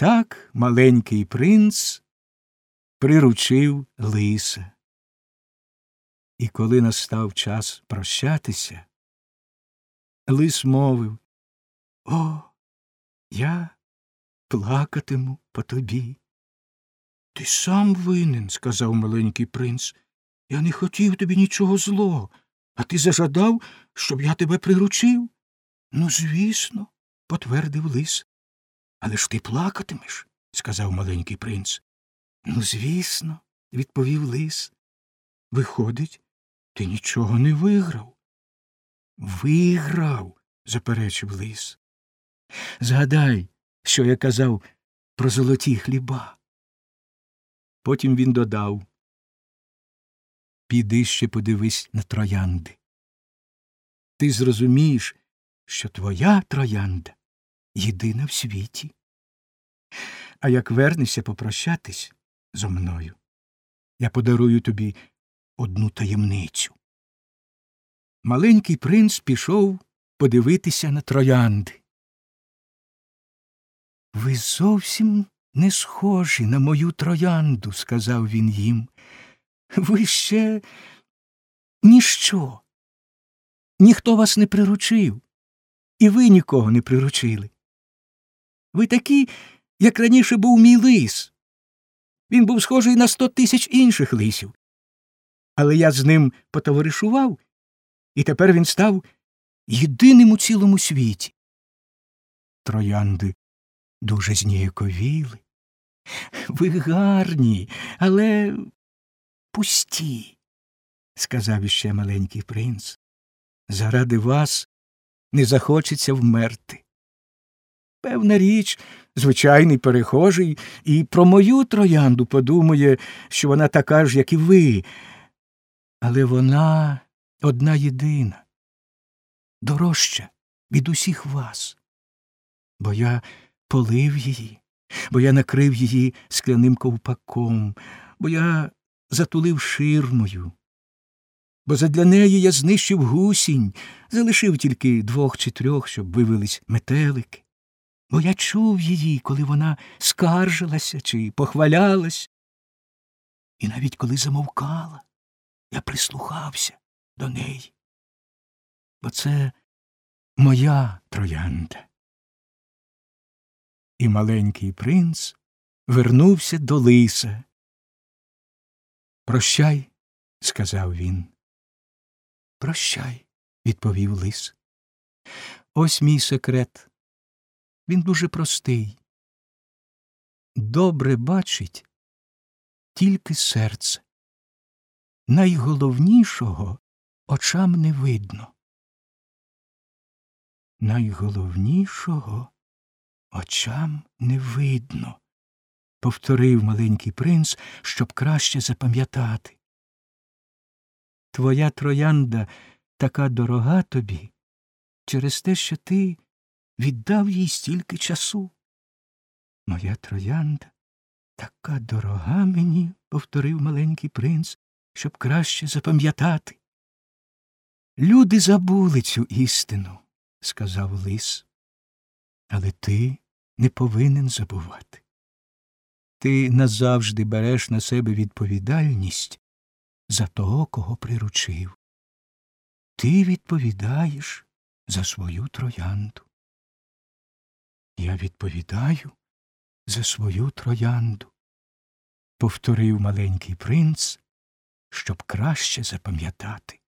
Так маленький принц приручив лиса. І коли настав час прощатися, лис мовив О, я плакатиму по тобі. Ти сам винен, сказав маленький принц. Я не хотів тобі нічого злого, а ти зажадав, щоб я тебе приручив. Ну, звісно, потвердив лис. Але ж ти плакатимеш, сказав маленький принц. Ну, звісно, відповів лис. Виходить, ти нічого не виграв. Виграв, заперечив лис. Згадай, що я казав про золоті хліба. Потім він додав Піди ще подивись на троянди. Ти зрозумієш, що твоя троянда єдина в світі. А як вернешся попрощатись зо мною, я подарую тобі одну таємницю. Маленький принц пішов подивитися на троянди. Ви зовсім не схожі на мою троянду, сказав він їм. Ви ще ніщо. Ніхто вас не приручив, і ви нікого не приручили. Ви такі, як раніше був мій лис. Він був схожий на сто тисяч інших лисів. Але я з ним потоваришував, і тепер він став єдиним у цілому світі. Троянди дуже зніяковіли. Ви гарні, але пусті, сказав іще маленький принц. Заради вас не захочеться вмерти. Певна річ, звичайний перехожий, і про мою троянду подумає, що вона така ж, як і ви, але вона одна єдина, дорожча від усіх вас, бо я полив її, бо я накрив її скляним ковпаком, бо я затулив ширмою, бо задля неї я знищив гусінь, залишив тільки двох чи трьох, щоб вивелись метелики, бо я чув її, коли вона скаржилася чи похвалялась, і навіть коли замовкала, я прислухався до неї, бо це моя троянда. І маленький принц вернувся до лиса. Прощай, сказав він. Прощай, відповів лис. Ось мій секрет. Він дуже простий. Добре бачить тільки серце. Найголовнішого очам не видно. Найголовнішого очам не видно, повторив маленький принц, щоб краще запам'ятати. Твоя троянда така дорога тобі через те, що ти віддав їй стільки часу. Моя троянда така дорога мені, повторив маленький принц, щоб краще запам'ятати. Люди забули цю істину, сказав лис. Але ти не повинен забувати. Ти назавжди береш на себе відповідальність за того, кого приручив. Ти відповідаєш за свою троянду. Я відповідаю за свою троянду, повторив маленький принц, щоб краще запам'ятати.